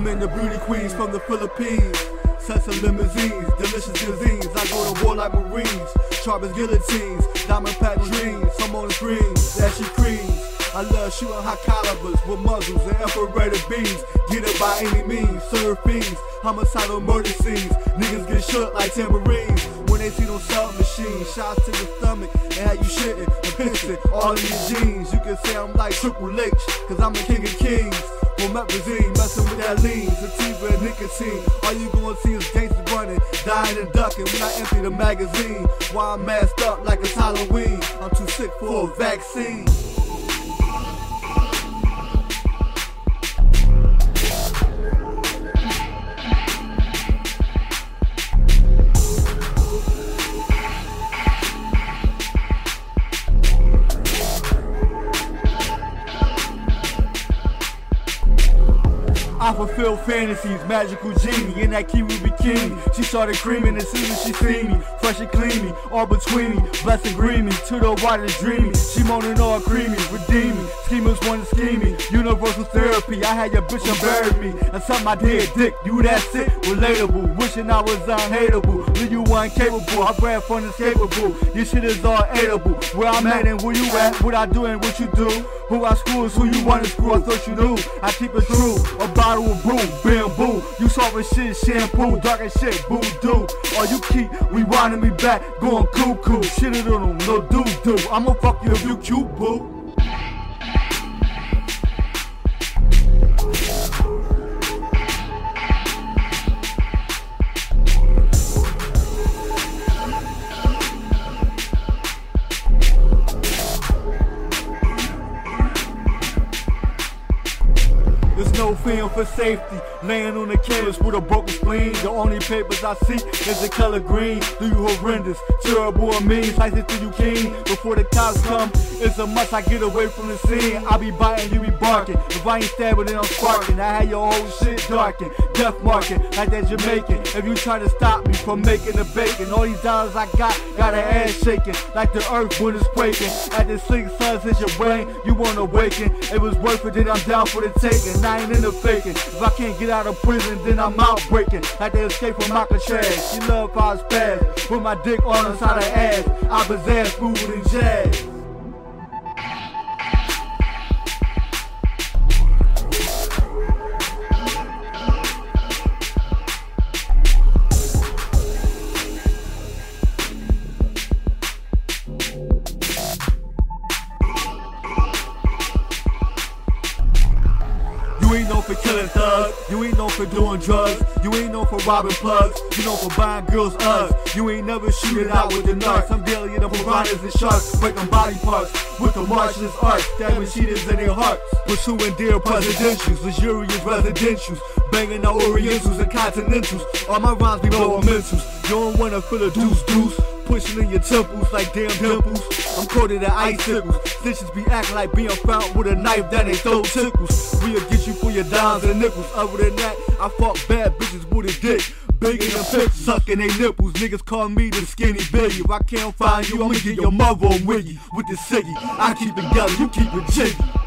the beauty queens from the Philippines. Sets of limousines, delicious cuisines. I go to war like Marines, sharp as guillotines, diamond packed dreams. I'm on the screen, ashy creams. I love shooting high calibers with muzzles and infrared beams. Get it by any means, serve fiends, homicidal murder scenes. Niggas get shook like tambourines when they see those sub machines. Shots to the stomach and how you shitting and pissing all in your jeans. You can say I'm like Triple H, cause I'm the king of kings. Promethazine, messing with that lean, sativa and nicotine. All you gonna see is gangsters running, dying and ducking when I empty the magazine. Why I'm masked up like it's Halloween, I'm too sick for a vaccine. I fulfill fantasies, magical genie in that kiwi bikini. She started creaming as soon as she seen me, fresh and clean all between me, blessed and green to the water dreamy. She moaning all creamy, redeeming. Schemers want to scheme me, universal therapy. I had your bitch unburied me, and suck my dead dick. You that sick, relatable, wishing I was unhateable. Leave you incapable, I grab fun escapable. Your shit is all edible. Where I'm at and where you at, what I do and what you do. Who I screw is who you wanna screw. I thought you knew. I keep it true. A bottle of brew, bamboo. You soft shit, shampoo, dark as shit, voodoo. Or you keep rewinding me back, going cuckoo. Shit it on them, no doo doo. I'ma fuck you if you cute, boo. There's no film for safety. Laying on the canvas with a broken spleen. The only papers I see is the color green. Do you horrendous, terrible and mean? Slice it through you keen. Before the cops come, it's a must I get away from the scene. I be biting, you be barking. If I ain't stabbing, then I'm sparking. I had your whole shit darkened. Death marking, like that Jamaican. If you try to stop me from making the bacon, all these dollars I got, got an ass shaking. Like the earth when it's quaking. At the six suns in your brain, you wanna awaken. It was worth it, then I'm down for the taking. Ain't in the faking. If I can't get out of prison, then I'm out breaking. Like they escape from my Alcatraz. She love how spaz. With my dick on the side of ass. I pizzazz smoother than jazz. For killing thugs. You ain't known for doing drugs. You ain't known for robbing plugs. You known for buying girls' Uggs. You ain't never shooting out with the nuts. I'm dealing with piranhas and sharks. Breaking body parts with the martialist arts. Stabbing cheaters in their hearts. Pursuing dear presidentials. Luxurious residentials. Banging out orientals and continentals. All my rhymes be blowing mentals. You don't wanna feel a deuce deuce. Pushing in your temples like damn dimples. I'm coated in icicles. Stitches be acting like being found with a knife that ain't throw tickles. We'll get you for your dimes and nickels. Other than that, I fuck bad bitches with a dick. Bigger than pics, sucking they nipples. Niggas call me the skinny biggie. If I can't find you, I'ma get your mother on wiggy with the ciggy. I keep it yellow, you keep it jiggy.